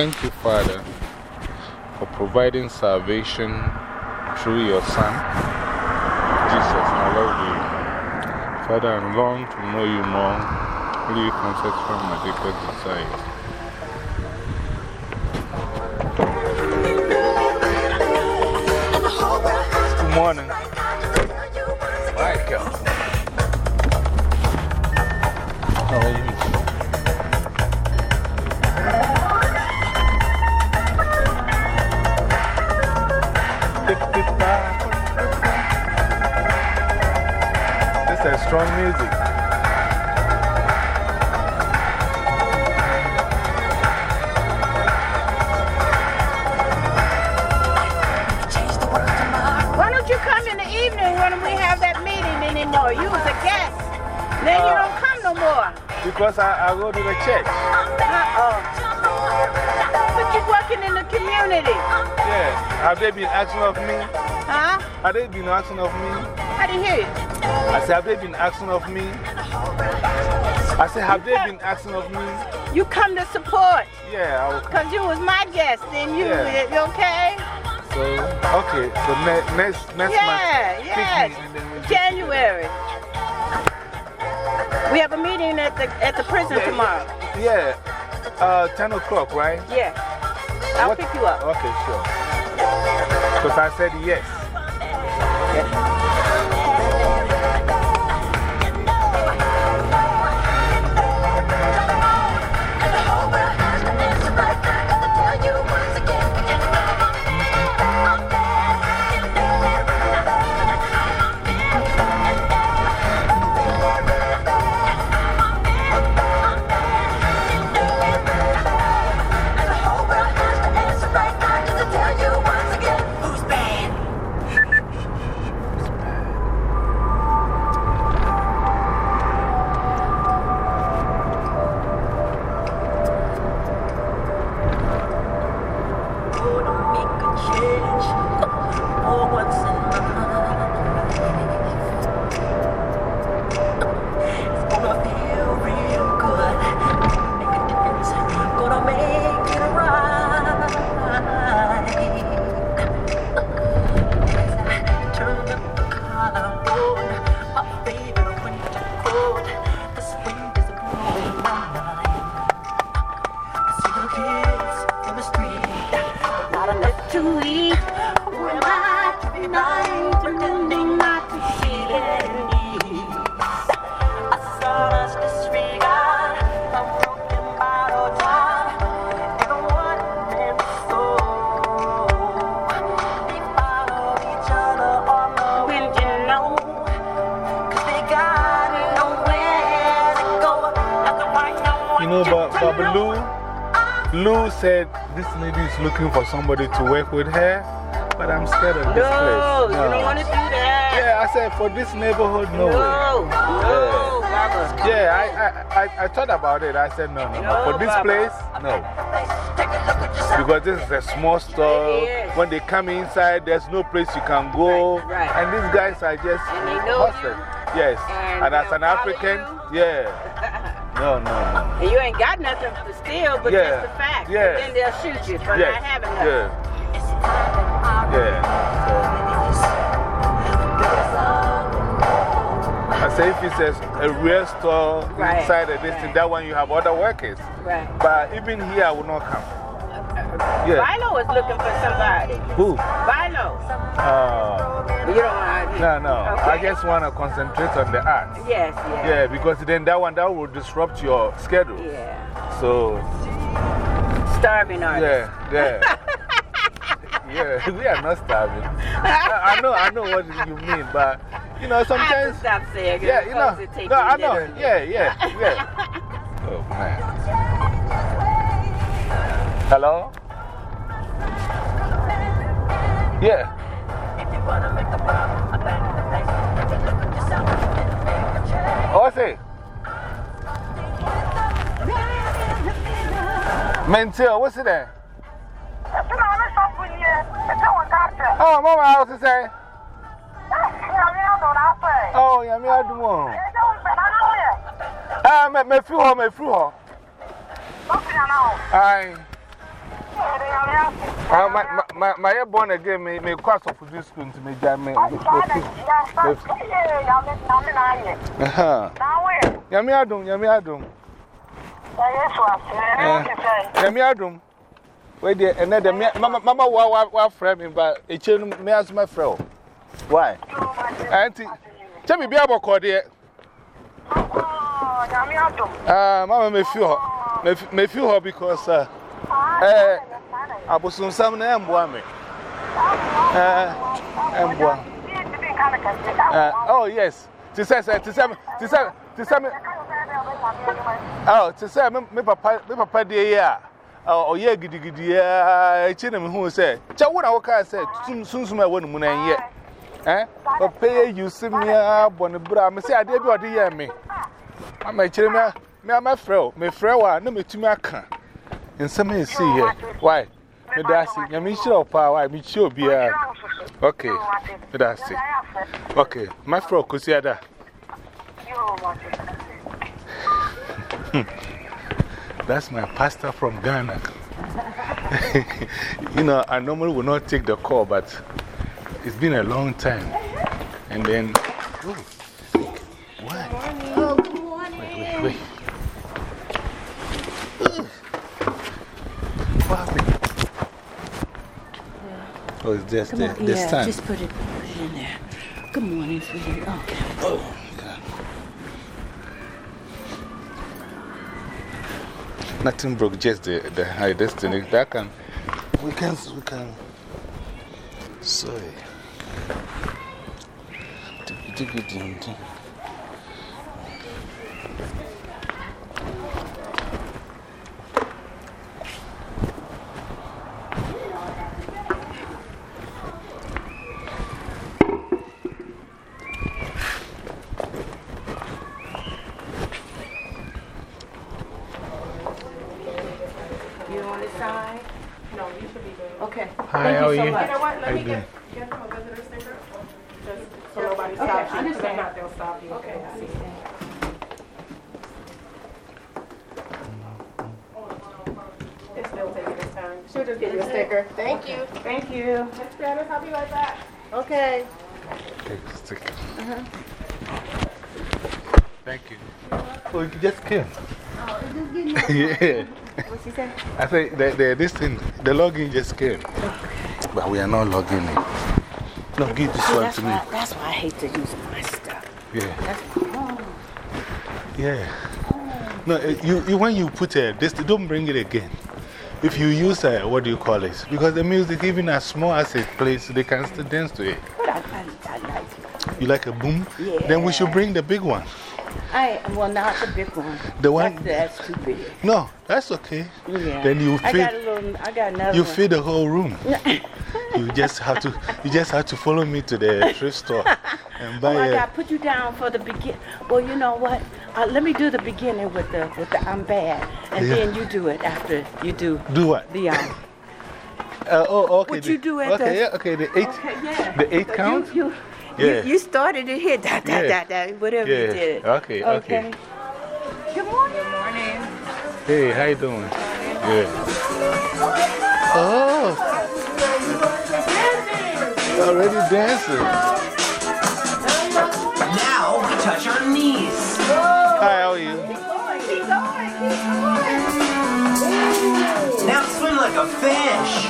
Thank you, Father, for providing salvation through your Son. Jesus, I love you. Father, I long to know you more. Will you can satisfy my deepest desires? Good morning. Music. Why don't you come in the evening when we have that meeting anymore? you was a guest? Then you uh, don't come no more. Because I, I go to the church. Uh-oh. But you're working in the community. Yeah. Have they been asking of me? Huh? Have they been asking of me? How do you hear you? I said, have they been asking of me? I said, have they been asking of me? You come to support. Yeah, I will come. Because you was my guest. Then you, Yeah. you okay? So, okay. So, ne next, next Yeah, month, pick yes. me and then we'll January. We have a meeting at the, at the prison Yeah, tomorrow. Yeah. Uh, 10 o'clock, right? Yeah. I'll What- pick you up. Okay, sure. Because I said yes. Looking for somebody to work with her, but I'm scared of this No, place. you don't want to do that. Yeah, I said for this neighborhood, no, way. No, no, Barbara. Yeah, I, I, I, I thought about it. I said, no, no, no. No, For this Baba. place, no. Because this is a small store. When they come inside, there's no place you can go. Right, right. And these guys are just hustling. Yes. And And, as an African, you. yeah. No, no, no. And you ain't got nothing to steal, but Yeah, just the fact. yeah. And then they'll shoot you for Yes. not having nothing. Yeah. Yeah. So. I say if it's a, a real store Right, inside of this, right. that one you have other workers. Right. But even here, I will not come. Yeah. Vino is looking for somebody. Who? Vino. Uh, You don't want to. no, no. I just want to concentrate on the art. Yes, yes. Yeah, because then that one that will disrupt your schedule. Yeah. So, Starving artist. yeah, yeah. yeah, we are not starving. I, I know, I know what you mean, but you know, I have to sometimes. stop saying it. Yeah, you know. because it takes No, I know. literally. Yeah, yeah, yeah. Oh, man. Hello? Yeah. Oh, say. Mental, what's it there? Oh, Mama, I was say. Oh, yeah, me, I do more. Ah, me, me, feel her, me, feel her. Aye. Uh, my, my, my, my born again, may, may cost of this school to me, Jam. Uh huh. Yami Adum, Yami Adum. Yami Adum. Wait there, and then the Mama, Mama, what, what, friend me, but a chain me as my friend. Why? Auntie, tell me, be able to call there. Ah, Mama, may feel her, may feel her because, uh, eh, abosun sam na emboa me. Eh, emboa. Uh, oh, yes. To say, to say, to say, to say, oh, to say, me papa, me papa, dear, yeah. Oh, yeah, giddy, giddy, yeah. Chinam who say, Chawana, what I said, soon, soon, soon, I won't moon yet. Eh? But pay you see me up on the bra. I say, I did what you me. I'm a children, me, I'm a friend, me friend, no, me to my can. And some may see here. Why? Me dasi, ya mi shiro pa wa mi chi obi a. Okay. Me dasi. Okay, my fro ada. That's my pastor from Ghana. you know, I normally would not take the call, but it's been a long time. And then, oh, why? Oh, good morning. What happened? Oh, it's just the, uh, the yeah, stand. just put it, put it in there. Good morning, sweetie. Okay. Oh, God. Nothing broke, just the, the high destiny. That can, we can, we can. Sorry. You on this side? No, you should be good. Okay. Hi, Thank how are you so you? much. You know what? How Let you me get, get them a visitor sticker. Just so nobody Okay, stops you. I Because if understand. not, they'll stop you. Okay, I understand. It's still taking its time. She'll just give you a sticker. Thank you. Thank you. Miss Janice, I'll be right back. Okay. Take the sticker. Thank you. Oh, you just came. Oh, yeah. What she say? I think the, the, this thing, the login just came. But we are not logging in. No, give this See, one to me. that's why I hate to use my stuff. Yeah. That's, oh, Yeah. No, uh, you, you, when you put a, this, don't bring it again. If you use a, what do you call it? Because the music, even as small as it plays, they can still dance to it. but I, I, I like it. You like a boom? Yeah. Then we should bring the big one. I, well, not the big one. The one- That's, that's too big. No, that's okay. Yeah. Then you I got a feed, little, I got another you one. feed the whole room. you just have to, you just have to follow me to the thrift store and buy Oh, I a. got to put you down for the begin. Well, you know what? Uh, let me do the beginning with the, with the I'm bad. And Yeah. then you do it after you do Do what? the um. Uh, oh, okay. What the- you do at okay, the- yeah, okay, the eight. Okay, yeah. The eight So count? You, you, Yeah. you, you started it here, da, da, Yeah. da, da, whatever Yeah. you did. Okay, okay. Good morning. Good morning. Hey, how you doing? Good. Oh, already dancing. Now we touch our knees. Hi, how are you? Keep going, keep going, keep going. Now swim like a fish.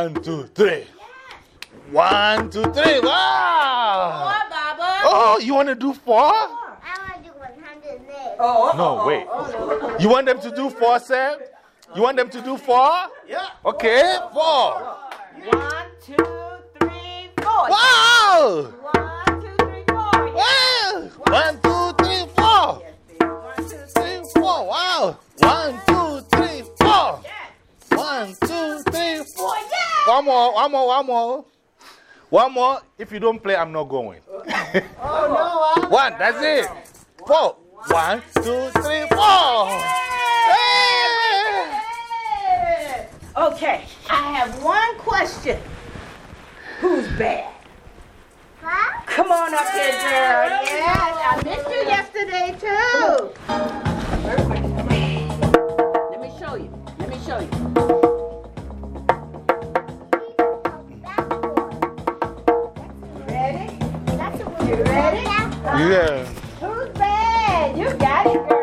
One, two, three. One, two, three. Wow. Four, Baba. Oh, you want to do four? I want to do 100 next. Oh, No, oh, wait. Oh, you want them to do four, Sam? You want them to do four? Yeah. Okay, four. One, two, three, four. Wow! One, two, three, four. Yes. Wow! One, two, three, four. One, two, Three, four. Wow! One, two, three, four. yes. One, two, three, four. Yes. One more, one more, one more. One more. If you don't play, I'm not going. Oh, no. One, that's it. Four. One, two, three, four. Hey! Yes. Okay, I have one question. Who's bad? Huh? Come on up here, girl. Yes, I missed you yesterday too. Let ready? Yeah. Who's bad? You got it, girl.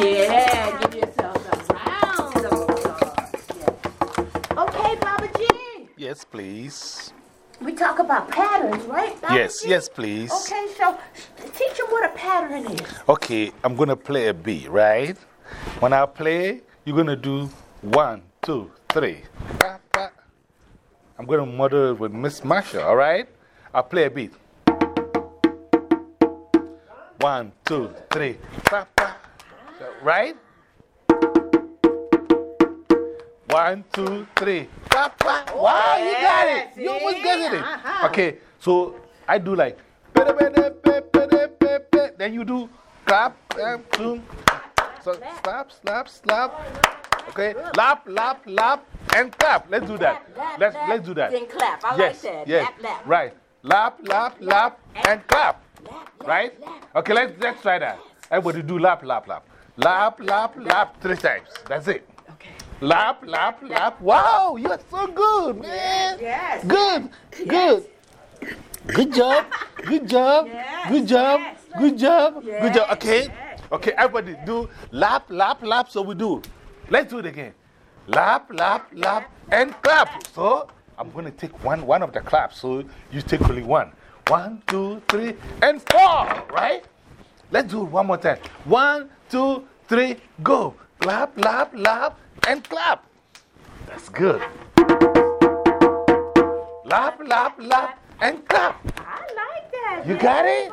Yeah, give yourself a round of applause. Yeah. Okay, Baba G. Yes, please. We talk about patterns, right? Baba Yes, G? yes, please. Okay, so teach them what a pattern is. Okay, I'm going to play a beat, right? When I play, you're going to do one, two, three. Pa, pa. I'm going to model it with Miss Marsha, all right? I'll play a beat. One, two, three. Pa, pa. So, right? One, two, three. Pa, pa. Wow, you got it. You almost got it. Uh-huh. Okay, so I do like. Then you do clap, and boom. So slap, slap, slap. Okay, lap, lap, lap, and clap. Let's do that. Let's, let's do that. Then clap. I yes, like that. yes, Lap, lap. right. Lap, lap, lap, and clap. Lap, lap, Right? Okay, let's, let's try that. Everybody do lap, lap, lap. Lap, lap, lap, three times. That's it. Okay. Lap, lap, lap. Wow, you're so good, man. Yes. Good, good. Good job, good job, Yes, good job, yes. good job, good job. Yes, Okay, yes. okay, everybody do lap, lap, lap. So we do. Let's do it again. Lap, lap, lap, and clap. So I'm going to take one, one of the claps. So you take only one. One, two, three, and four, right? Let's do it one more time. One, two, three, go. Clap, lap, lap, and clap. That's good. Lap, lap, lap, and clap. I like that. You got it?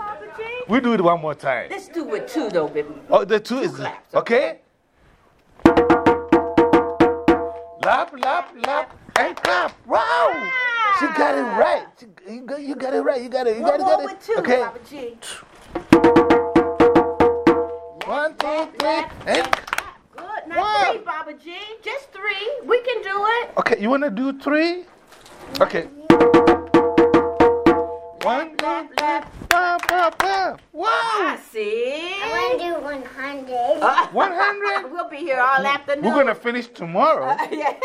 We do it one more time. Let's do it two, though, baby. Oh, the two is claps, okay. Lap, lap, lap, and clap. Wow! She got it right. She, you, got, you got it right. You got it. You got One it. more Got with it. two, Okay. Baba G. One, two, three, and. Good. Not One. three, Baba G. Just three. We can do it. Okay, you want to do three? Okay. One, two, three, pa, pa, pa. Wow! I see. I want to do 100. Uh, 100? We'll be here all afternoon. We're going to finish tomorrow. yeah.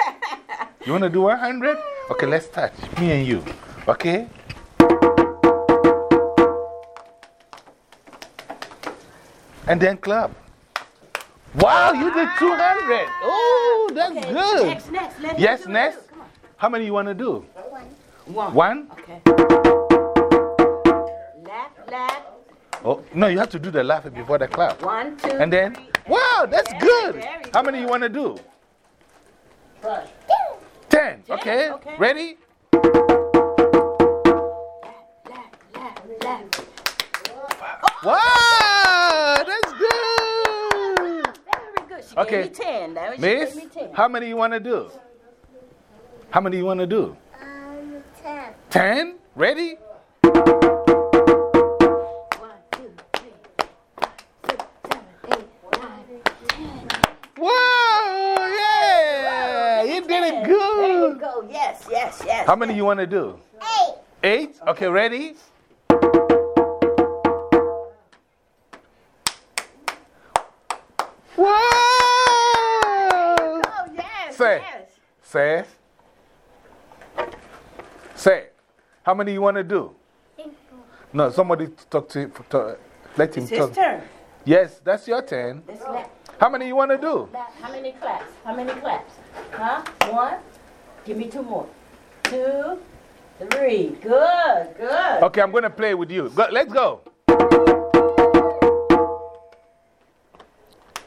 You want to do 100? Okay, let's start. Me and you. Okay? And then club. Wow, you did ah. 200. Oh, that's Okay, good. Next, next. Let Yes, next. too. Come on. How many you want to do? One. One? Okay. Lap, lap. Oh, no, you have to do the laughing before the clap. One, two, And then, three. wow, that's Very, good. very How many you want to do? Trash. Ten. Okay. okay. Ready? Lap, lap, lap. Wow, that's good. Very good. She Okay. gave me ten. That was, she Miss, me ten. how many you want to do? How many you want to do? Um, 10. Ten? Ready? One, two, three, five, six, seven, eight, nine, ten. Wow, yeah. You did it good. There you go. Yes, yes, yes. How many you want to do? 8. Eight? Okay, ready? Say. yes. Say. Say. How many you want to do? No, somebody talk to, to let him It's his talk. turn. Yes, that's your turn. How many you want to do? how many claps? How many claps? Huh? One? Give me two more. Two, three. Good, good. Okay, I'm going to play with you. Go, let's go.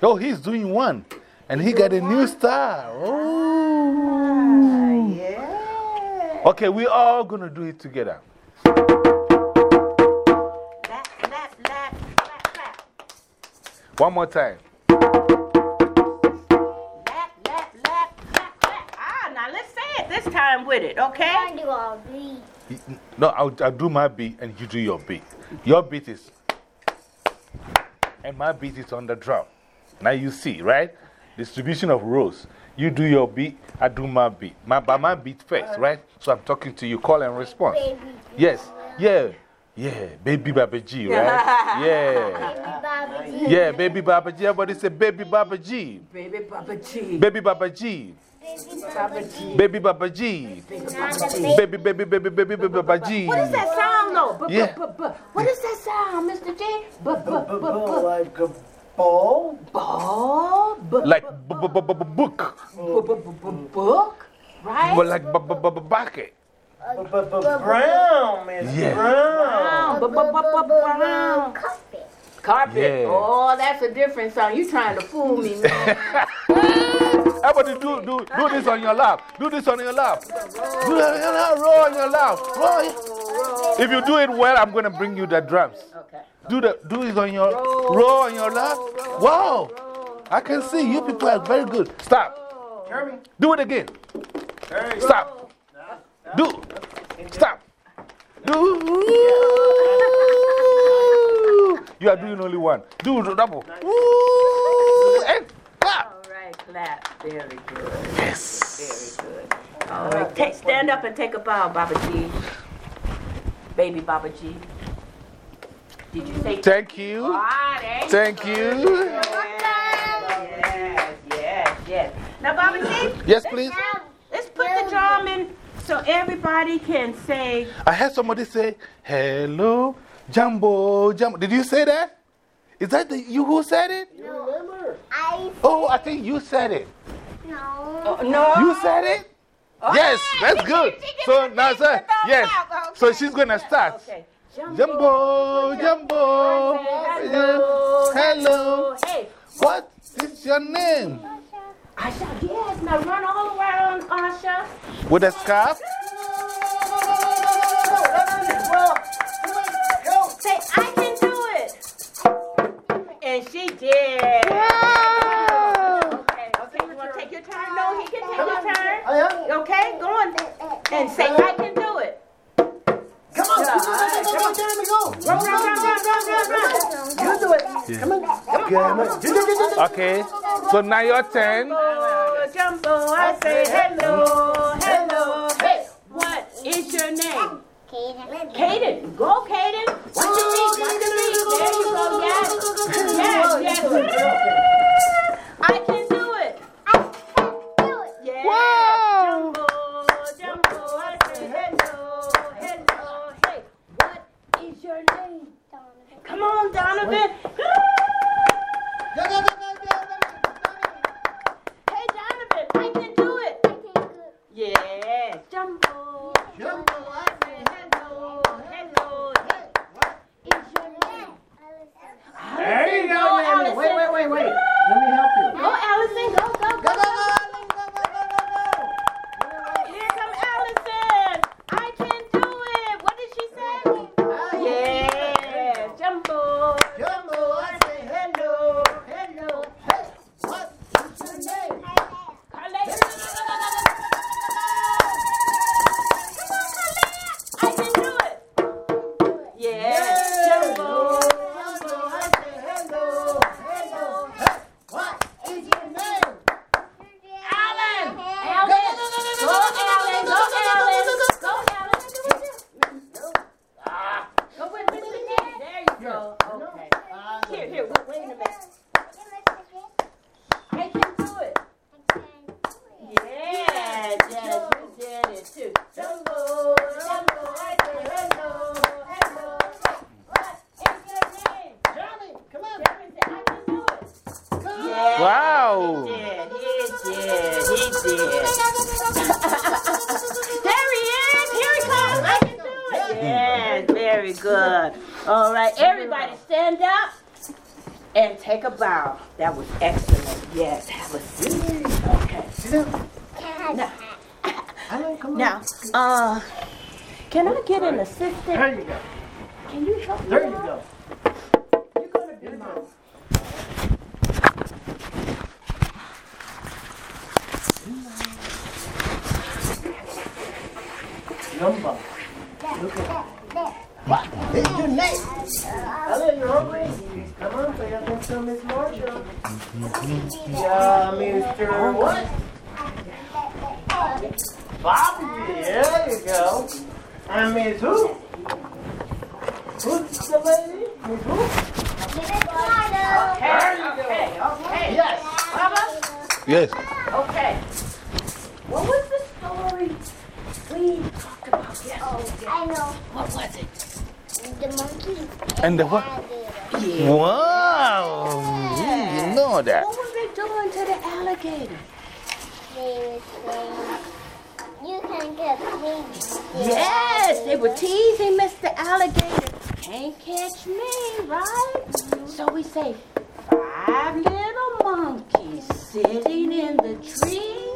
Oh, he's doing one. And he got a new star. Oh. Yeah. Okay, we're all going to do it together. Lap, lap, lap, clap, clap. One more time. Lap, lap, lap, clap, clap. Ah, now let's say it this time with it, okay? I do all these. No, I'll, I'll do my beat and you do your beat. Your beat is. And my beat is on the drum. Now you see, right? Distribution of rows. You do your beat, I do my beat. My, but my beat first, right? So I'm talking to you, call and response. Yes, yeah, yeah, baby Baba G, right? Yeah, Baby Bobby. yeah, baby Baba G. Everybody say baby Baba G. Baby Baba G. Baby Baba G. Baba G. Baby Baba G. Baby, baby, baby, baby, baby Baba G. What is that sound though? Bu- bu- Yeah. bu- bu- What is that sound, Mr. J? Ball? Ball? Bu- Like book. Book? Right? But like bucket. Brown, Miss Yeah. Brown. Brown. Carpet. Carpet. Yeah. Oh, that's a different sound. You trying to fool me, man. Everybody do, do, do this on your lap. Do this on your lap. Do it on your lap. Roll on your lap. Roll. If you do it well, I'm going to bring you the drums. okay. Do, the, do it on your roll on your lap. Wow. I can see you people are very good. Stop. Jeremy. Do it again. Stop. Do. Stop. Do. You are doing only one. Do the double. Ooh, And clap. All right, clap. Very good. Yes. Very good. All right, take, stand up and take a bow, Baba G. Baby Baba G. Did you say Thank you. There you Thank you. Yes, yes, yes. Now, Baba G, Yes, please. let's put the drum in so everybody can say, I heard somebody say, Hello, Jumbo, Jumbo. Did you say that? Is that the, you who said it? Remember? I Oh, I think you said it. know. oh, no. You said it? Yes, that's good. So now, sir, yes. So she's going to start. Okay. Jumbo, Jumbo. Hello, Hello. Hey, What is your name? Asha, yes. Now run all the way around, Asha. With a scarf? Say, I can do it. And she did. Wow. Okay, okay. You want to take your turn? No, he can take your turn. Oh, yeah? Okay, go on. And say, I can do it. Come on, come on, come on, Jeremy, go. Run, run, run, run, run, run, run. You do it. Come on. Come on. Do, do, do, do, do. Okay, so now your turn. Oh, Jumbo, I say hello, hello. Hey, what is your name? Kaden. Kaden. Go, Kaden. Watch your feet, watch your feet. There you go. Yes. Yes, yes. Can I get an assistant? There you go. Can you help me There you go. You're gonna be mom. Number. Look at What? It's your name. Hello, you're hungry? Come on, say I think to Miss Marshall. Yeah, Mr. What? Bobby, there you go. And Miss who? Who's the lady? Miss who? There you go. Okay, okay. Yes. Bubba, Yes. okay. What was the story we talked about yesterday? Oh, I know. What was it? The monkey. And the what? Yeah. Wow. You know that. What were they doing to the alligator? They were saying, you can get me. Yes, they were teasing Mr. Alligator. Can't catch me, right? So we say, five little monkeys sitting in the tree,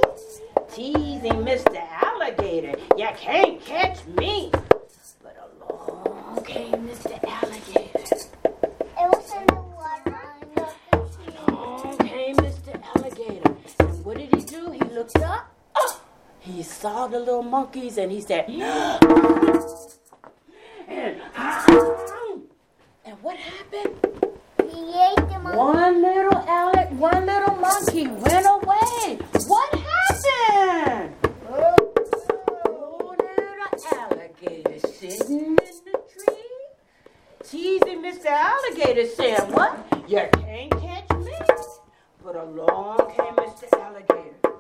teasing Mr. Alligator. You can't catch me. But along came Mr. Alligator. It was in the water. Along came Mr. Alligator. And what did he do? He looked up. He saw the little monkeys and he said, and, and what happened? He ate the monkey. One little Alec, one little monkey went away. What happened? Oh, little alligator sitting in the tree, teasing Mr. Alligator, saying, "What? You can't catch me." But along came Mr. Alligator.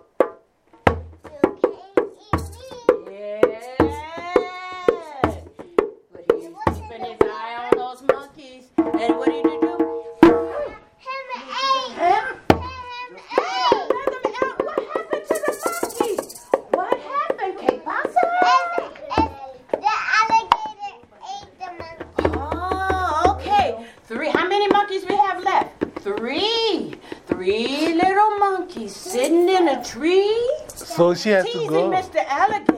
His eye on those monkeys. And what did he do? Him ate. Huh? Him ate. Let. What happened to the monkeys? What happened, Que pasa? The alligator ate the monkey. Oh, okay. Three. How many monkeys we have left? Three. Three little monkeys sitting in a tree, So she has to teasing go. Mr. Alligator.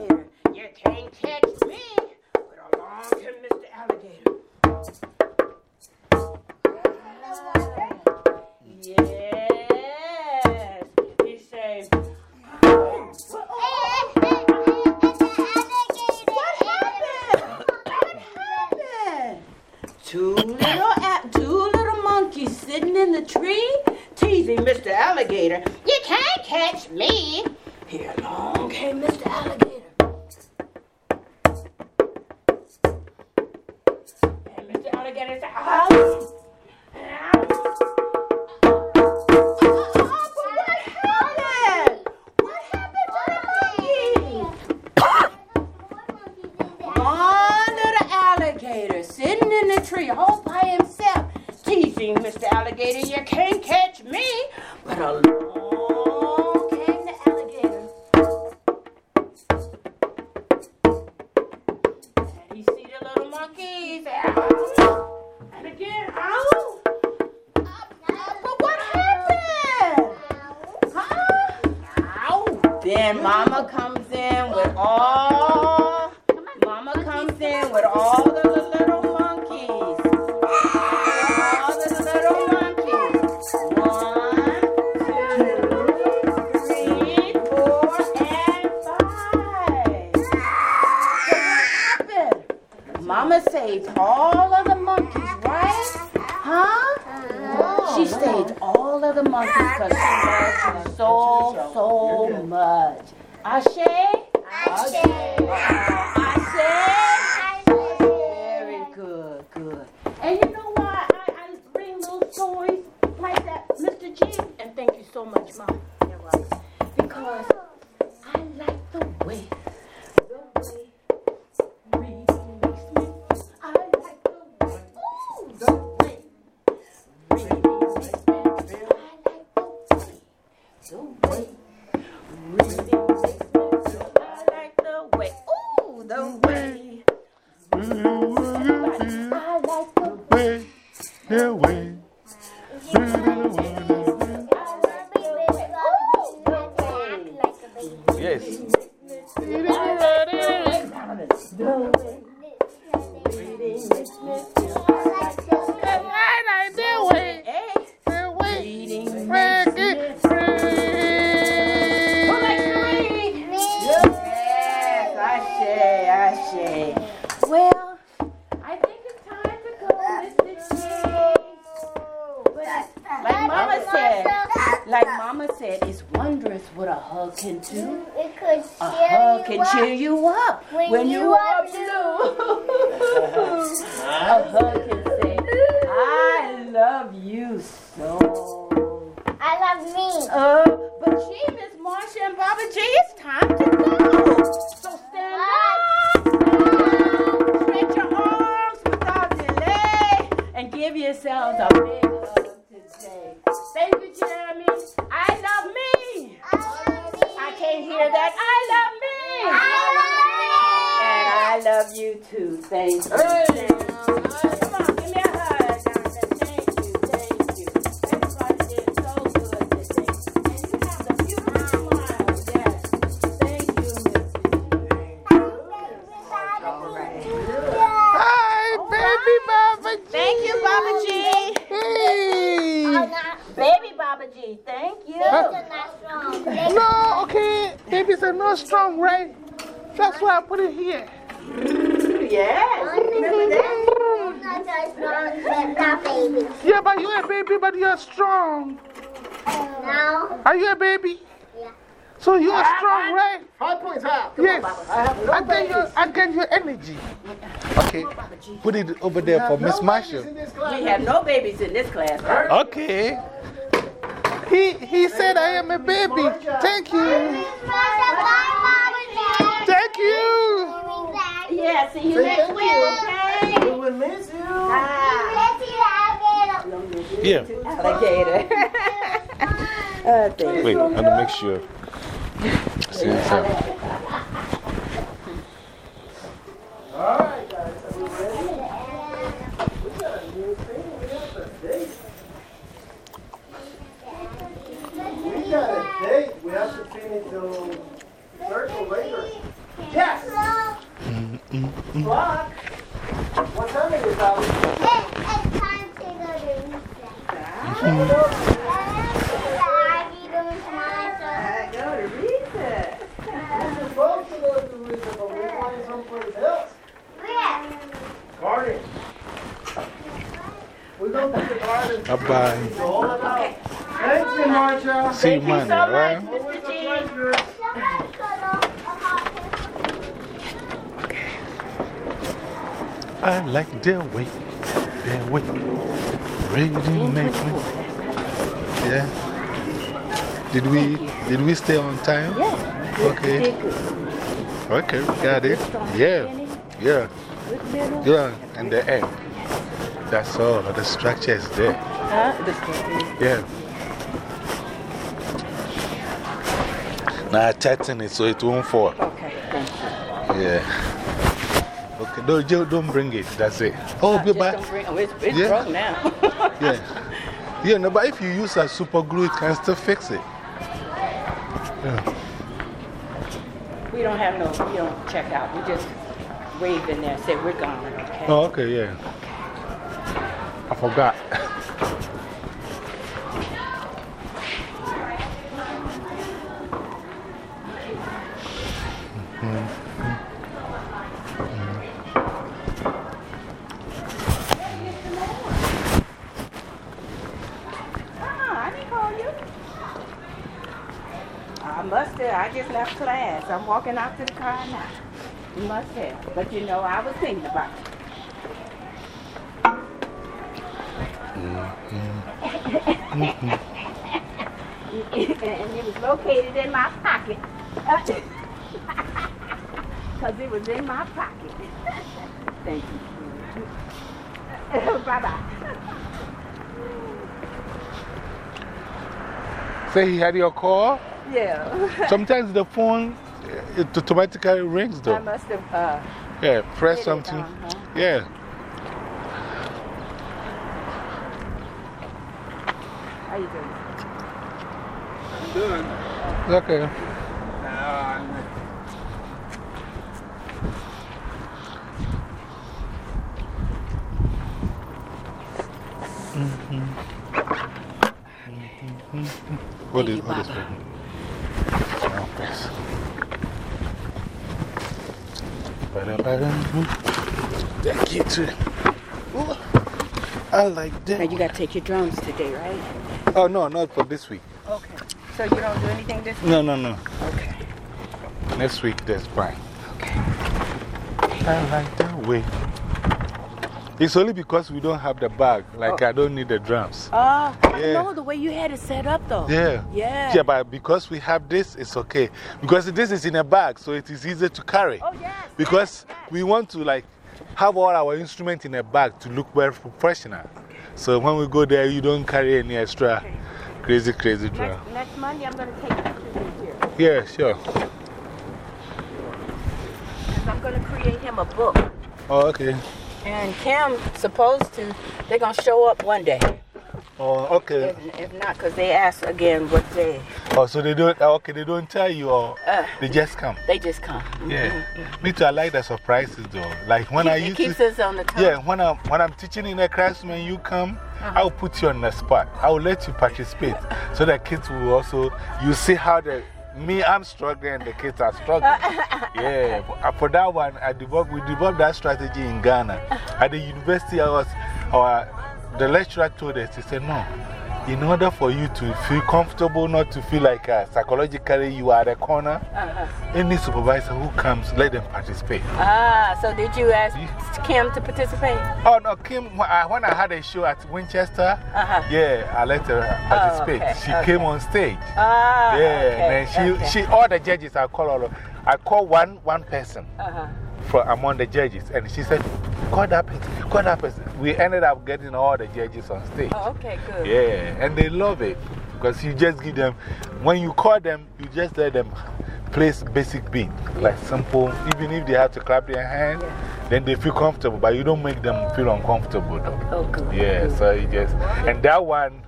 Mama comes in with all, mama comes in with all the little monkeys. All the little monkeys. One, two, three, four, and five. So what happened? Mama saved all of the monkeys, right? Huh? She saved all of the monkeys because she loves you so, so much. A hug can say, I love you so. I love me. Uh, but gee, Miss Marsha and Baba G, it's time to go. So stand up, stretch your arms without delay, and give yourselves a big hug today. Thank you, Jeremy. I love me. I can't hear that. I love me. And I love you too. Thank you. Put it over there for Miss no babies Marshall. We have no babies in this class. Okay. He, he said I am a baby. Thank you. Thank you. Yeah, see you next week, okay? We will miss you. Ah, Yeah. alligator. uh. Wait, I want to make sure. See inside. All right, guys. Are we ready? We got a new thing. We got a date. We got a date. We have to finish the later. Yes! Clock. What time is it, Bobby? It's time to go to recess. I go to recess. We're supposed to go to Rita, but we're going someplace else. Garden. We're going to the garden. Bye bye. It's all about. Thanks, me, Marsha. See you Thank you Monday, so right? much, Always a Mr. G. pleasure. I like their way, their way. Reading make me. Yeah. Did we, did we stay on time? Yes. Okay. Okay, got it. Yeah, yeah, yeah, and the end. That's all, the structure is there. Ah, yeah. Now I tighten it so it won't fall. Okay, thank you. Yeah. Don't, don't bring it. That's it. Oh, ah, be Just back. it's, it's Yeah. broke now. Yeah. Yeah, no, but if you use a super glue, it can still fix it. Yeah. We don't have no, we don't check out. We just wave in there and say we're gone, okay? Oh, okay, yeah. I forgot. I'm walking out to the car now. You must have. But you know, I was thinking about you. Mm-hmm. and it was located in my pocket. Because it was in my pocket. Thank you. bye bye. Say he had your call? Yeah. Sometimes the phone, it automatically rings I though. must have. Uh, Yeah, press Hit it, something. uh-huh. Yeah. how you doing? It's okay. What is, what is it? Oh, press. Thank you too. Ooh. I like Now that. you got to take your drums today, right? Oh, no, not for this week. Okay. So you don't do anything this week? No, no, no. Okay. Next week, that's fine. Okay. I like that way. It's only because we don't have the bag. Like, oh. I don't need the drums. Oh, I Yeah. know the way you had it set up, though. Yeah. Yeah. Yeah, but because we have this, it's okay. Because this is in a bag, so it is easy to carry. Oh, yes. Because we want to, like, have all our instruments in a bag to look very professional. So when we go there, you don't carry any extra crazy, crazy drum. Next, next Monday, I'm going to take pictures here. Yeah, sure. I'm going to create him a book. Oh, okay. And Kim supposed to, they're going to show up one day. Oh, okay. If, if not, because they asked again what day. Oh, so they don't, oh, okay, they don't tell you or Uh, they just come. they just come. Yeah. Me too, I like the surprises though. Like when I It used keeps to. us on the top. Yeah, when I'm, when I'm teaching in a classroom and you come, Uh-huh. I'll put you on the spot. I'll let you participate so that kids will also, you see how the, me, I'm struggling and the kids are struggling. yeah, uh, for that one, I developed, we developed that strategy in Ghana. At the university, I was, our, the lecturer told us, he said, no. In order for you to feel comfortable, not to feel like uh, psychologically you are at a corner, -huh. any supervisor who comes, let them participate. Ah, so did you ask Kim to participate? Oh, no, Kim, when I, had a show at Winchester, -huh. yeah, I let her participate. okay, she okay. came on stage. Ah, yeah, okay, and she, she, all the judges, I call all of, I call one, one person Uh-huh. From among the judges, and she said, person, call that person. We ended up getting all the judges on stage. Oh, okay, good. Yeah, and they love it because you just give them, when you call them, you just let them play basic beat, like simple, even if they have to clap their hands, then they feel comfortable, but you don't make them feel uncomfortable though. Oh, good. Yeah, so you just, and that one,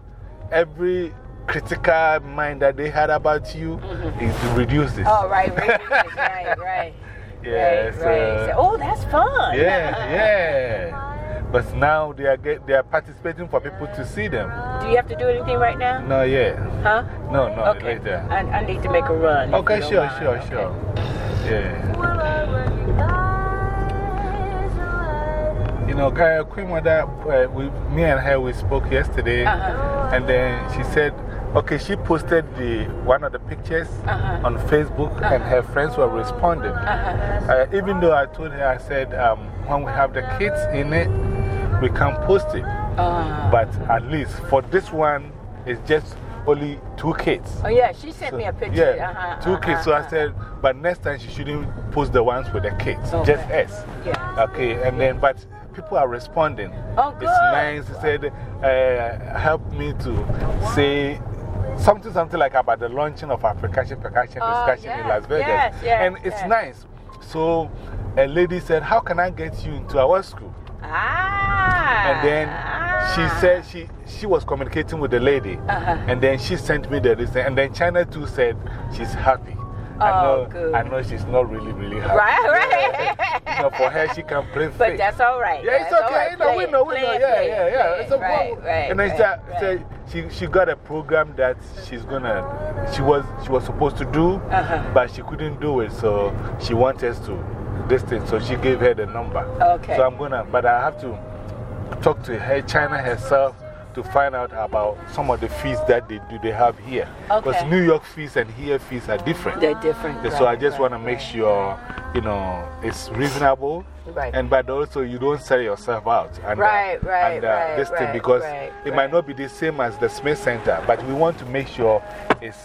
every critical mind that they had about you mm-hmm. is to reduce this. Oh, right, right, right, right. yeah, right, so, right. So, oh, that's fun. yeah, yeah. But now they are, get, they are participating for people to see them. Do you have to do anything right now? No, yeah. Huh? No, no, Okay. later. I, I need to make a run. Okay, sure, mind. sure, Okay. sure. Yeah. You know, uh, Queen Mother, uh, we, me and her, we spoke yesterday, Uh-huh. and then she said, okay, she posted the, one of the pictures Uh-huh. on Facebook, and her friends were responding. Uh, even though I told her, I said, um, when we have the kids in it, we can post it. Uh, But at least for this one, it's just only two kids. oh, yeah, she sent me a picture. Yeah, Uh-huh, two kids. So I uh-huh, said, but next time she shouldn't post the ones with the kids, Okay. just us. Yeah. Okay, and then, but people are responding. Oh, good. It's nice. He said, uh, help me to say something, something like about the launching of our percussion, percussion Oh, discussion in Las Vegas. yes, yes, and it's yes. nice. So a lady said, How can I get you into our school? Ah. And then she ah. said she, she was communicating with the lady. Uh-huh. And then she sent me the list. And then China too said she's happy. I Oh, know, good. I know she's not really, really happy. Right, right. You know, for her, she can play fake. But that's all right. Yeah, it's That's okay. right. You know, we Play it, know, we know. it, Yeah, play yeah, it, yeah. It's it. a right, right, And then right, she, right. she, she got a program that she's gonna, she was, she was supposed to do, Uh-huh. but she couldn't do it. So she wanted us to this thing. So she gave her the number. Okay. So I'm gonna, but I have to talk to her, China herself, to find out about some of the fees that they do they have here. Because Okay. New York fees and here fees are different. They're different. so I right, just right, want to make sure, you know, it's reasonable. Right. And but also you don't sell yourself out. And, Right, right, and, uh, right, This thing right, because right, it right. might not be the same as the Smith Center, but we want to make sure it's,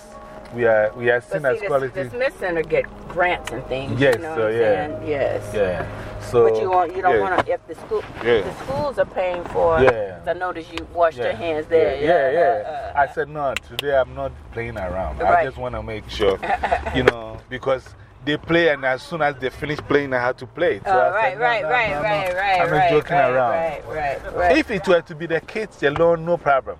we are, we are seen as see, the, quality. the Smith Center get grants and things. Yes, you know so yeah. Yes. yeah. So, But you, want, you don't yeah. want to, if the, school, Yeah. the schools are paying for Yeah. I notice you wash Yeah. your hands there. Yeah, yeah. yeah. uh, uh, I said, no, today I'm not playing around. I just want to make sure, you know, because they play and as soon as they finish playing, I have to play. So uh, I right, said, no, right, no, right, no. right, right. I'm not right, joking right, around. Right, right, right. If it were to be the kids alone, no problem.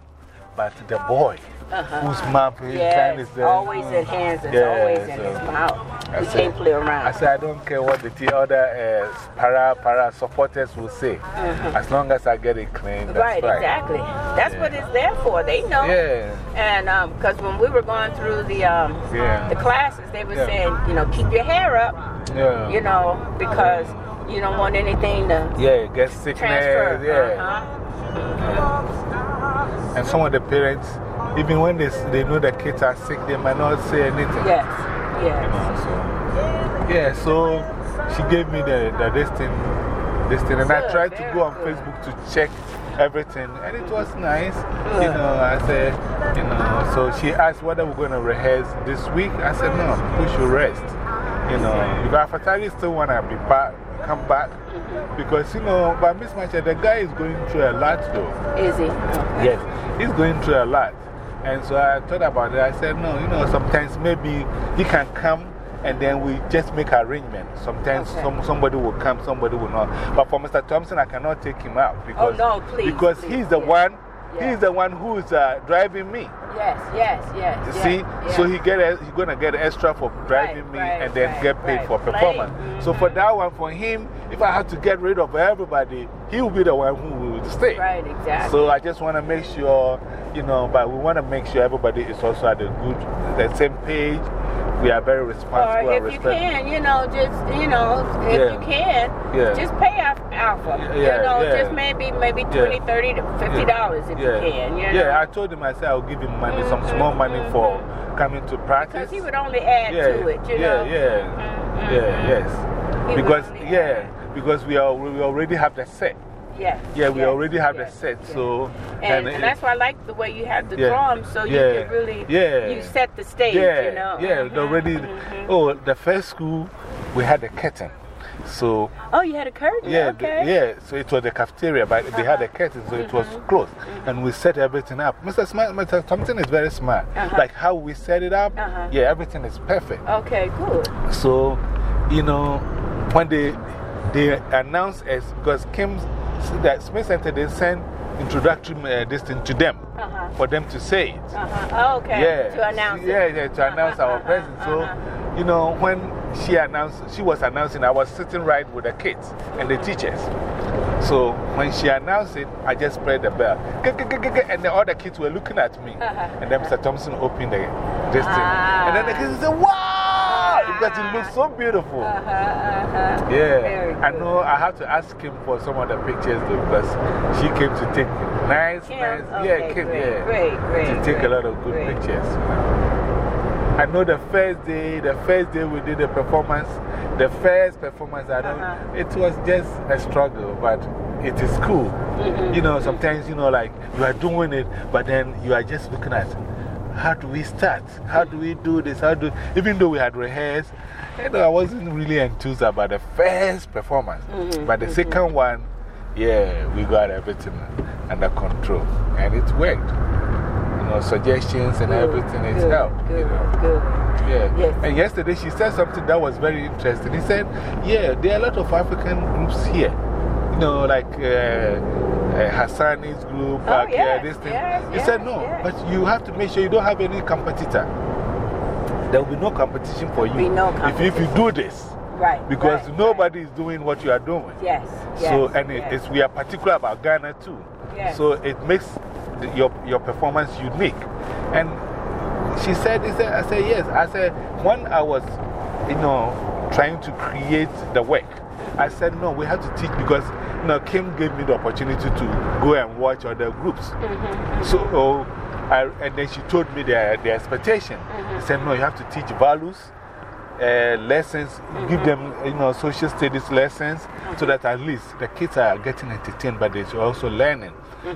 But the boy -huh. whose mouth Yes, is there. always in hands, it's Yeah, always in so his mouth. I We said- can't play around. I said, I don't care what the other uh, para, para supporters will say. As long as I get it clean, that's right, fine. exactly. That's what it's there for. They know. Yeah. And because when we were going through the, um, Yeah. the classes, they were saying, you know, keep your hair up, Yeah. you know, because you don't want anything to Yeah, get sickness. transfer. Yeah. Uh -huh. And some of the parents, even when they, they know the kids are sick, they might not say anything. Yes, You yes. know, so, yeah, so she gave me the, the this thing, this thing, and I tried to go on good. Facebook to check everything, and it was nice. You know, I said, you know, so she asked whether we're going to rehearse this week. I said, no, we should rest. You know, because Fatali still want to be back, come back. Because, you know, but Miss Marsha, the guy is going through a lot though. Is he? Yes, he's going through a lot. And so I thought about it. I said, no, you know, sometimes maybe he can come and then we just make arrangements. Sometimes Okay. some, somebody will come, somebody will not. But for Mr. Thompson, I cannot take him out because, Oh, no, please, because please, he's the yes. one. Yes. He's the one who is uh, driving me. Yes, yes, yes. You yes, see? yes. So he get a, he's going to get extra for driving Right, me right, and then right, get paid for performance. So for that one, for him, if I had to get rid of everybody, he will be the one who will stay. Right, exactly. So I just want to make sure, you know, but we want to make sure everybody is also at the good, the same page. We are very responsible Or if you can, you know, just, you know, if Yeah. you can, Yeah. just pay off Alpha. Yeah, you know, yeah. just maybe, maybe 20 30 to $50 if yeah. you can. You know? Yeah, I told him, I said, I'll give him money, some small mm-hmm, money for mm-hmm. coming to practice. Because he would only add yeah, to it, you yeah, know. Yeah, mm-hmm, yeah, Yeah, yes. He Because, yeah. Because we, are, we already have the set. Yes. Yeah, we yes, already have yes, the set. yes. So, And, it- and that's why I like the way you have the Yeah. drums so you Yeah. can really, Yeah. you set the stage, yeah, you know. Yeah, Mhm, already. mhm. Oh, the first school, we had a curtain. So, Oh, you had a curtain? yeah, the- yeah, so it was the cafeteria, but they had a curtain, so it was Mm-hmm. closed. And we set everything up. Mr. Smart, Mr. Thompson is very smart. -huh. Like how we set it up, -huh. yeah, everything is perfect. Okay, good. So, you know, when they, they announced us, because Kim, that Smith Center, they sent introductory uh, this thing to them Uh-huh. for them to say it. Uh-huh. Okay. Yeah. To announce yeah, it. Yeah, to announce our Uh-huh, presence. So, uh-huh. you know, when she announced, she was announcing, I was sitting right with the kids and the teachers. So, when she announced it, I just pressed the bell. G- g- g- g- g- And then all the kids were looking at me. Uh-huh. And then Mr. Thompson opened the, this thing. Ah. And then the kids said, Wow! Because it looks so beautiful. Uh-huh. Yeah, I know I have to ask him for some of the pictures though, because she came to take nice, Kim? nice, Okay, yeah, great, yeah, great, great, to take a lot of good great. pictures. I know the first day, the first day we did the performance, the first performance, I don't, -huh. it was just a struggle, but it is cool. Mm-hmm. You know, sometimes, you know, like you are doing it, but then you are just looking at how do we start? How do we do this? How do, even though we had rehearsed, you know, I wasn't really enthused about the first performance. -hmm, But the second one, yeah, we got everything under control. And it worked. You know, suggestions and Good, everything, good, helped. you Good, know. good. Yeah. Yes. And yesterday she said something that was very interesting. He said, Yeah, there are a lot of African groups here. You know, like uh, uh, Hassani's group, Oh, back here, this thing. yes, he said, No, yes. but you have to make sure you don't have any competitor. There will be no competition for you no if, if you do this. Right. Because right, nobody is doing what you are doing. Right. Yes. yes So, and it, yes. it's, we are particular about Ghana too. Yes. So it makes the, your, your performance unique. And she said, said, I said, yes. I said, when I was, you know, trying to create the work, I said, no, we have to teach because, you know, Kim gave me the opportunity to go and watch other groups. -hmm. So, oh, I, and then she told me their, their expectation. -hmm. She said, no, you have to teach values, uh, lessons, give them, you know, social studies lessons so that at least the kids are getting entertained, but they're also learning.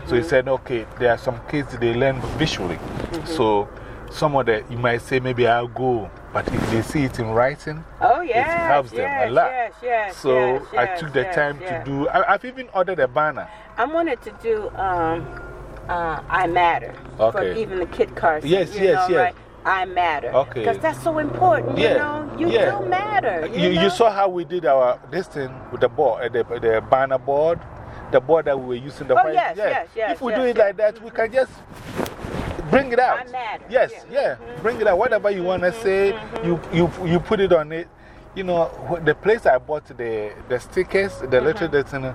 So he said, okay, there are some kids, they learn visually. So some of the, you might say, maybe I'll go, but if they see it in writing, Oh, yes. it helps them a lot. Yes, yes. So yes, I took the yes, time yes. to do, I, I've even ordered a banner. I wanted to do um, uh, I Matter for even the kid cars. Yes, yes, know, yes. Right? I Matter. Okay. Because that's so important, Yeah, you know? You yeah. do matter. You, You, know? you saw how we did our this thing with the board, uh, the, the banner board, the board that we were using. The Oh, yes, yeah. yes, yes, If we yes, do it yes. like that, we can just bring it out. I matter. Yes, Yeah. yeah. Bring it out. Whatever you want to say, you, you, you put it on it. You know, the place I bought the, the stickers, the little this thing,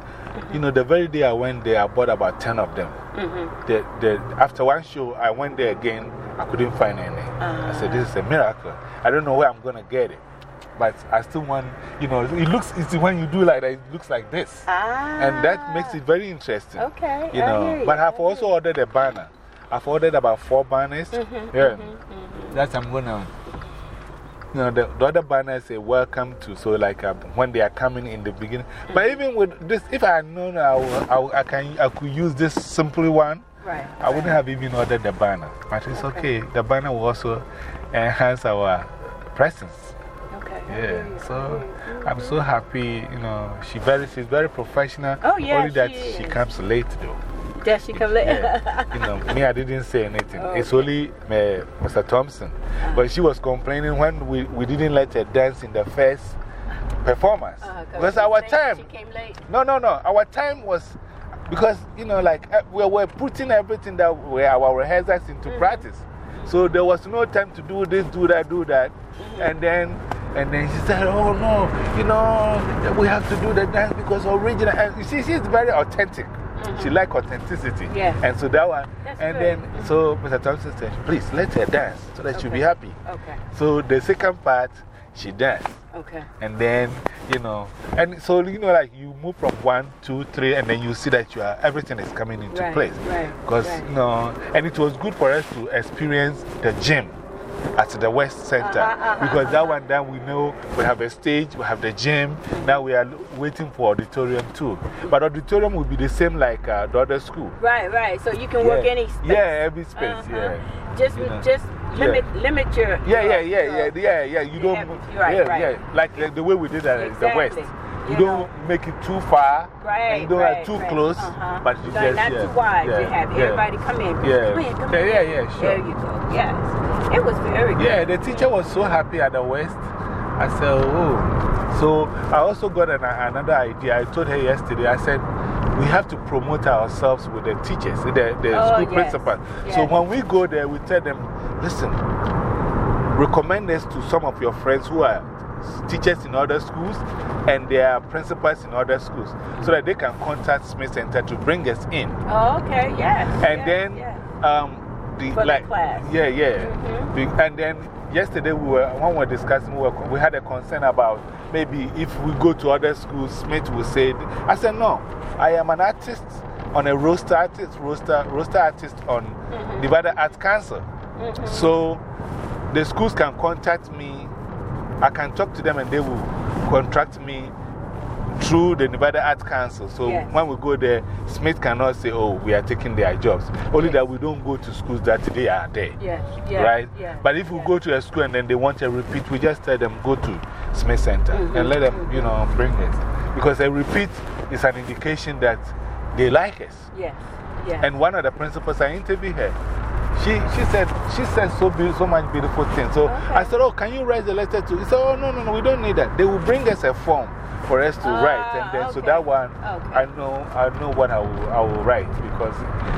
you know, the very day I went there, I bought about 10 of them. -hmm. The, the, after one show, I went there again, I couldn't find any. I said, This is a miracle. I don't know where I'm going to get it. but I still want, you know, it looks, it's when you do like that, it looks like this. Ah. And that makes it very interesting. Okay, You know, you, but I've also ordered a banner. I've ordered about four banners. Mm-hmm, yeah. That's I'm going to. You know, the, the other banner say welcome to, so like um, when they are coming in the beginning. But even with this, if I had known I, will- I, I, can, I could use this simple one, Right. I wouldn't have even ordered the banner. But it's okay. The banner will also enhance our presence. Okay. Yeah, so I'm so happy. You know, she very, she's very professional. Oh, yeah, Only that she she comes late, though. Does she come later? Yeah. you know, me, I didn't say anything. Oh, It's only uh, Mr. Thompson. But she was complaining when we, we didn't let her dance in the first performance. Uh, because our time, She came late. no, no, no, our time was. Because, you know, like uh, we were putting everything that were our rehearsals into -hmm. practice. So there was no time to do this, do that, do that. -hmm. And then and then she said, Oh no, you know, we have to do the dance because original. And you see, she's very authentic. She likes authenticity. Yeah. And so that one. That's and good. then, so Mr. Thompson said, Please let her dance so that she'll be happy. Okay. So the second part, she danced. Okay. And then, you know, and so, you know, like you move from one, two, three, and then you see that you are, everything is coming into Right, place. right, Because, right. you know, and it was good for us to experience the gym at the West Center. Uh-huh, uh-huh, because that one, then we know we have a stage, we have the gym. Now we are waiting for auditorium too. But auditorium will be the same like uh, the other school. Right, right. So you can work any space. Yeah, every space, -huh. yeah. Just, You know. just Yeah. limit, limit your. Yeah, yeah, yeah, yeah, yeah, yeah. You don't, Yeah, right, yeah, right. yeah. Like, like the way we did that in the West. You, You don't make it too far. Right. And you don't right, have too right. close. -huh. But you just, not yeah, too wide. yeah, you have yeah. everybody come in. Yeah. Come in, come Yeah, in. yeah, yeah, sure. There you go. Yes. It was very good. Yeah, the teacher was so happy at the West. I said, oh. So I also got an, another idea. I told her yesterday, I said, we have to promote ourselves with the teachers, the, the Oh, school yes, principals. So when we go there, we tell them, listen, recommend us to some of your friends who are teachers in other schools and their principals in other schools so that they can contact Smith Center to bring us in. Oh, okay. Yes. And yes, then, yes. um, the, For the like, class. yeah, yeah. -hmm. Be- and then yesterday, we were, when we were discussing, we, were, we had a concern about maybe if we go to other schools, Smith will say, I said, no, I am an artist on a roster artist, roster, roster artist on -hmm. Nevada Arts Council. -hmm. So the schools can contact me, I can talk to them, and they will contract me through the Nevada Arts Council. So Yes. when we go there, Smith cannot say, oh, we are taking their jobs. Only that we don't go to schools that they are there. Yes. Right? But if we go to a school and then they want a repeat, we just tell them, go to Smith Center -hmm. and let them, you know, bring it. Because a repeat is an indication that they like us. Yes. Yes. And one of the principals, I interviewed her. She, she said, she said so, be, so much beautiful things. So I said, Oh, can you write the letter to? He said, Oh, no, no, no, we don't need that. They will bring us a form for us to Ah, write. And then, so that one, Okay. I know, I know what I will, I will write because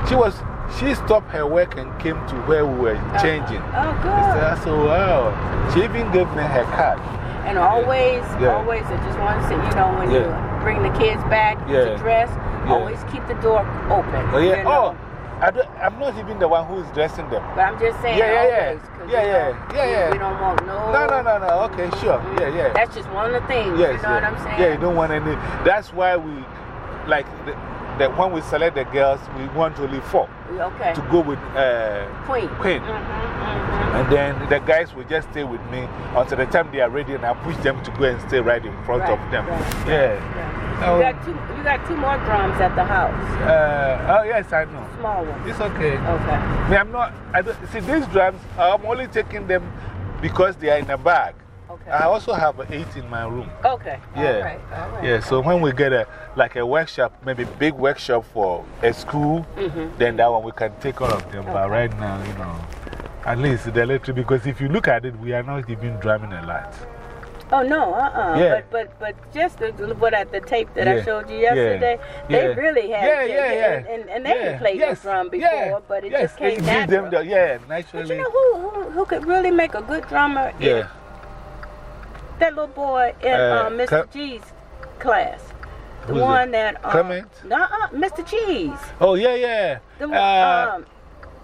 she was, she stopped her work and came to where we were changing. Oh, good. said, I said, wow. She even gave me her card. And always, Yeah. always, I just want to say, you know, when Yeah. you bring the kids back Yeah. to dress, always keep the door open. Oh, yeah. you know. Oh, I I'm not even the one who is dressing them. But I'm just saying, Yeah, yeah, yeah. Yeah, yeah. know, Yeah, we- yeah. We don't want no. No, no, no, no. Okay, sure. Mm-hmm. Yeah, yeah. That's just one of the things. Yes, you know yeah. what I'm saying? Yeah, you don't want any. That's why we, like, the, the, when we select the girls, we want only four Okay. to go with uh, Queen. Queen. -hmm, -hmm. And then the guys will just stay with me until the time they are ready, and I push them to go and stay right in front of Right, them. right, Yeah. You, Oh. got two, you got two more drums at the house. Uh, oh, yes, I know. Small ones. It's okay. Okay. Me, I'm not. I don't, see, these drums, I'm only taking them because they are in a bag. Okay. I also have eight in my room. Okay. Yeah. All right. All right. Yeah, so when we get a, like a workshop, maybe big workshop for a school, -hmm. then that one we can take all of them. But right now, you know, at least the electric, because if you look at it, we are not even drumming a lot. Oh, no, uh uh. Yeah. But, but, but just the, what at the tape that I showed you yeah, yesterday, they yeah. really had. Yeah, yeah, yeah. And, and, and they yeah, played yes, the drum before, but it yes, just came it them the, Yeah, But naturally. you know who, who, who could really make a good drummer? yeah. That little boy in Uh, um, Mr. G's class. The one that. Um, Clement? Nuh uh, Mr. G's. Oh, yeah, yeah. The, Uh, um,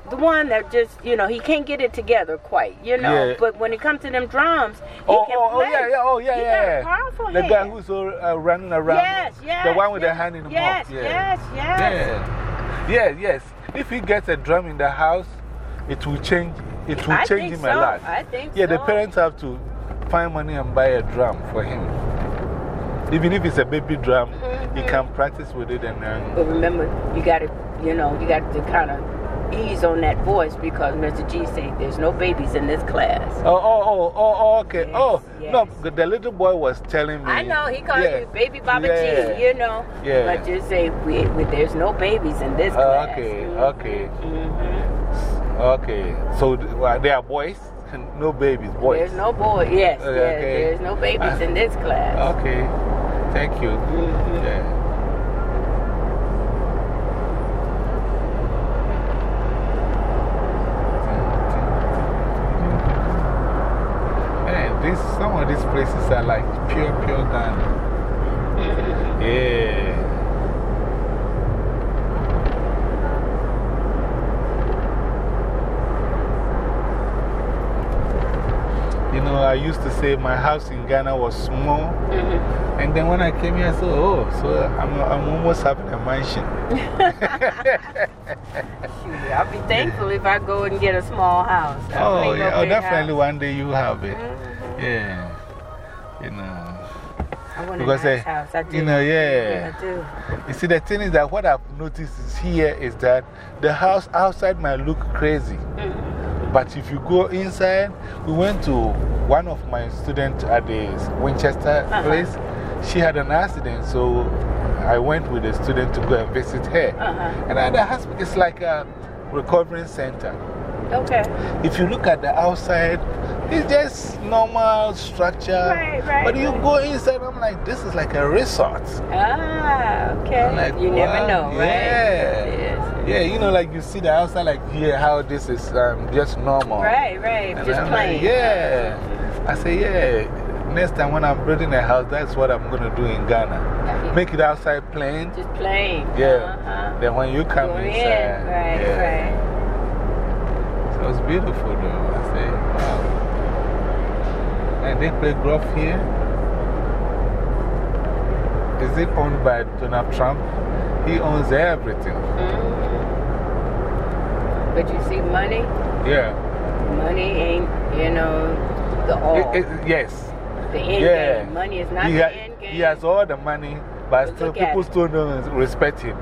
the one that just, you know, he can't get it together quite, you know. Yeah. But when it comes to them drums, he Oh, can oh, oh, play. yeah, yeah, oh, yeah, He yeah. got powerful The hand. guy who's all, uh, running around. Yes, yes. The one with the hand in the yes, mouth. Yeah. Yes, yes, Yeah. Yeah, yes. If he gets a drum in the house, it will change, it will I change him so. a lot. I think Yeah, the parents have to find money and buy a drum for him. Even if it's a baby drum, he -hmm. can practice with it and. But remember, you got to, you know, you got to kind of ease on that voice because Mr. G said there's no babies in this class. Oh, oh, oh, oh, oh okay. Yes, oh, no, the little boy was telling me. I know, he called you Baby Baba Yeah. G, you know. Yeah. But just say, we, we, there's no babies in this Oh, class. okay, Mhm, okay. Okay. So well, they are boys? No babies, boys. There's no boy. Yes, Okay, okay. there's no babies in this class. Okay. Thank you. Yeah. This, some of these places are like pure, pure Ghana. Yeah. You know, I used to say my house in Ghana was small. -hmm. And then when I came here, I said, oh, so I'm, I'm almost having a mansion. Shoot, I'll be thankful if I go and get a small house. I oh, don't need no yeah, oh, definitely house. one day you have it. Mhm. Yeah. You know. I want Because, nice eh, house. I do. you know, yeah. I do. You see, the thing is that what I've noticed is here is that the house outside might look crazy. Mhm. But if you go inside, we went to one of my students at the Winchester -huh. place. She had an accident, so I went with a student to go and visit her. -huh. And at the hospital, it's like a recovering center. Okay. If you look at the outside, it's just normal structure. Right, right, But you right. go inside, I'm like, this is like a resort. Ah, okay. Like, you never know, right? Yeah. Yes. Yeah, you know, like you see the outside, like here, how this is um, just normal. Right, right. And Just I'm plain. Like, yeah. I say, yeah. Next time when I'm building a house, that's what I'm going to do in Ghana. Make it outside plain. Just plain. Yeah. Uh -huh. Then when you come Go in. inside. Right, yeah. right. So it's beautiful though. I say, wow. And they play golf here. Is it owned by Donald Trump? He owns everything. -hmm. But you see, money, Yeah. money ain't, you know, the all. It- it- yes. the end yeah. game. Money is not he, the ha- end game. he has all the money, but But still people still don't respect him.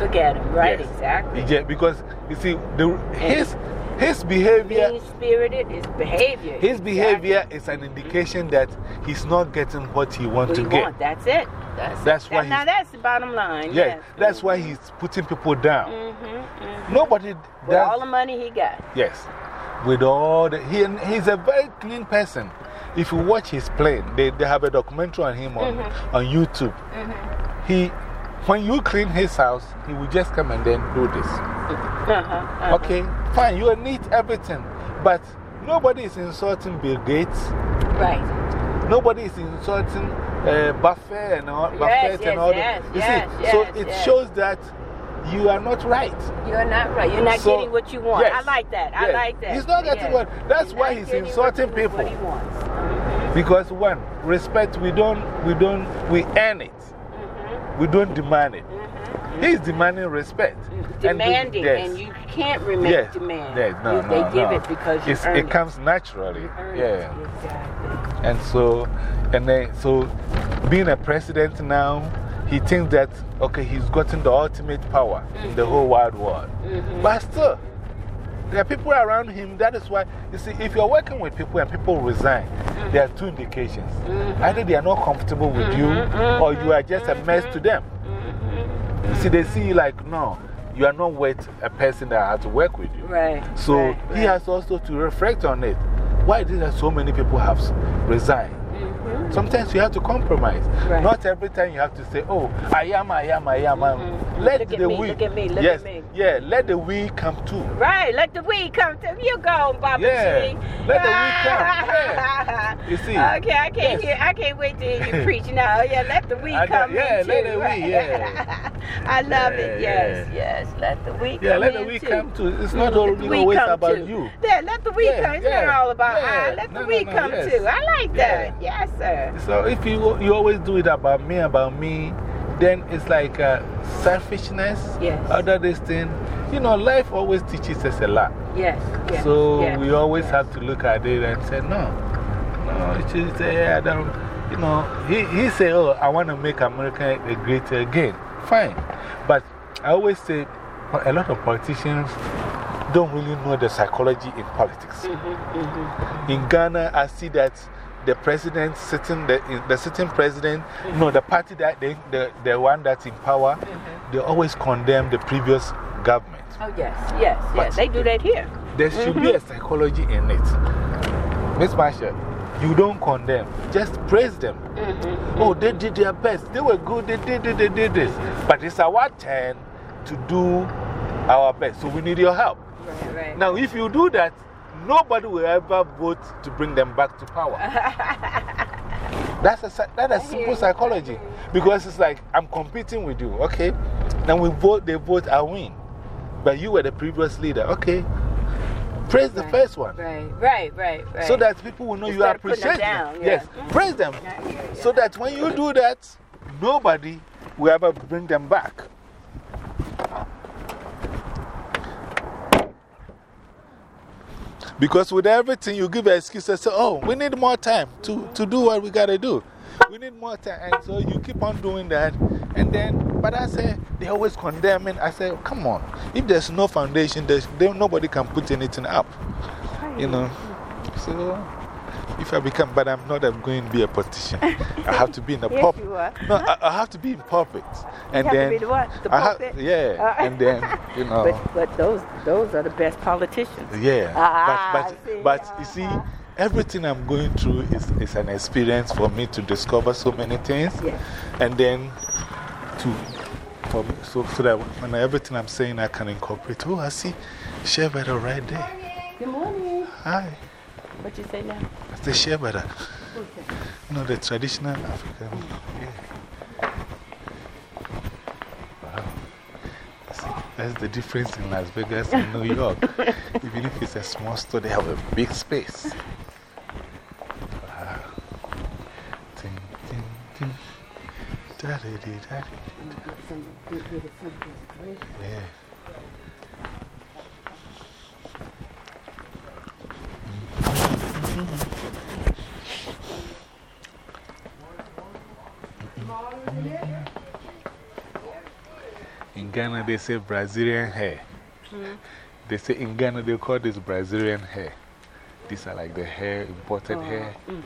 Look at him, right? Yes. Exactly. Yeah, because you see, the, his, his behavior. Mean spirited is behavior. His behavior is an indication that he's not getting what he wants to get. want, That's it. That's, That's that, why Now that's the bottom line. Yes. that's why he's putting people down. Mm -hmm, mm -hmm. Nobody With all the money he got. Yes. With all the. He, he's a very clean person. If you watch his plane, they, they have a documentary on him on, -hmm. on YouTube. -hmm. He, when you clean his house, he will just come and then do this. Uh-huh, uh-huh. Okay, fine, you will need everything. But nobody is insulting Bill Gates. Right. Nobody is insulting uh, Buffett and all, Buffett yes, and all yes, that. You yes, see, so yes, it yes. shows that you are not right. You're not right. You're not So, getting what you want. yes, I like that. I like that. He's not getting Yes. what- that's He's why he's insulting people. What he wants. Because one, respect, we don't, we don't, we earn it. Mm-hmm. We don't demand it. He's demanding respect. And Demanding, yes. and you can't remain Yes. demand. Yes, no, You- they no, give it because you earned it comes naturally. Yeah. Exactly. And so, and then, so being a president now, he thinks that, okay, he's gotten the ultimate power in the whole wide world. -hmm. But still, there are people around him. That is why, you see, if you're working with people and people resign, there are two indications. Mm-hmm. Either they are not comfortable with you or you are just a mess to them. Mm-hmm. You see, they see you like, no, you are not worth a person that has to work with you. Right. So right, he right. has also to reflect on it. Why did so many people have resigned? Sometimes you have to compromise. Right. Not every time you have to say, oh, I am, I am, I am. -hmm. Let Look the me, we. look at me, look yes, at me. Yeah, let the we come too. Right, let the weed come to you. Go, Baba Yeah. G. Let the week come. Yeah. You see? Okay, I can't Yes. hear. I can't wait to hear you preach now. Yeah, let the week I know, come yeah, in let too, the week, yeah. I love it. Yeah, Yes, yeah. yes. Let the week Yeah, come let the too. come too. It's not all, always come about too. you. Yeah, let the week come. It's yeah, not all about. I. Let the No, no, week no, come too. I like that. Yes, sir. So if you, you always do it about me, about me, then it's like uh, selfishness. Yes. Other this thing. You know, life always teaches us a lot. Yes, yes. So yes, we always have to look at it and say, no. No, you should yeah, I don't. You know, he, he say, oh, I want to make America a greater again. Fine. But I always say, a lot of politicians don't really know the psychology in politics. Mm-hmm, In Ghana, I see that the president sitting, the, the sitting president, no, the party that they, the, the one that's in power, Mm-hmm. they always condemn the previous government. Oh, yes, yes, But- yes. They do that here. There should be a psychology in it. Miss Marsha, you don't condemn, just praise them. Oh, they did their best. They were good. They did, they, they did this. But it's our turn to do our best. So we need your help. Right, right. Now, if you do that, nobody will ever vote to bring them back to power. That's a, that's simple psychology. Because it's like, I'm competing with you, okay? Now we vote, they vote, I win. But you were the previous leader, okay? Praise the first one. Right, right, right, right. So that people will know you Instead appreciate them them. down, yeah. Yes, praise them. So that when you do that, nobody will ever bring them back. Because with everything, you give an excuse and say, oh, we need more time to, to do what we got to do. We need more time. And so you keep on doing that. And then, but I say, they always condemn it. I say, come on. If there's no foundation, there's, there, nobody can put anything up. You know? So, if I become, but I'm not I'm going to be a politician. I have to be in the Yes, pulpit. No, I, I have to be in pulpit. And then, the? The I have- yeah. Uh, and then, you know. But, but those, those are the best politicians. Yeah. Ah, but, see, but, but you see, everything I'm going through is, is an experience for me to discover so many things. Yes. And then to, for me, so, so that when everything I'm saying I can incorporate. Oh, I see butter right there. Good morning. Hi. What you say now? It's the shea butter. You know, the traditional African. Yeah. Wow. See, that's the difference in Las Vegas and New York. Even if it's a small store, they have a big space. Wow. Ting, ting, ting. Da-da-dee, da-dee. Yeah. In Ghana, they say Brazilian hair. Hmm. They say in Ghana, they call this Brazilian hair. These are like the hair, imported oh, hair. Hmm.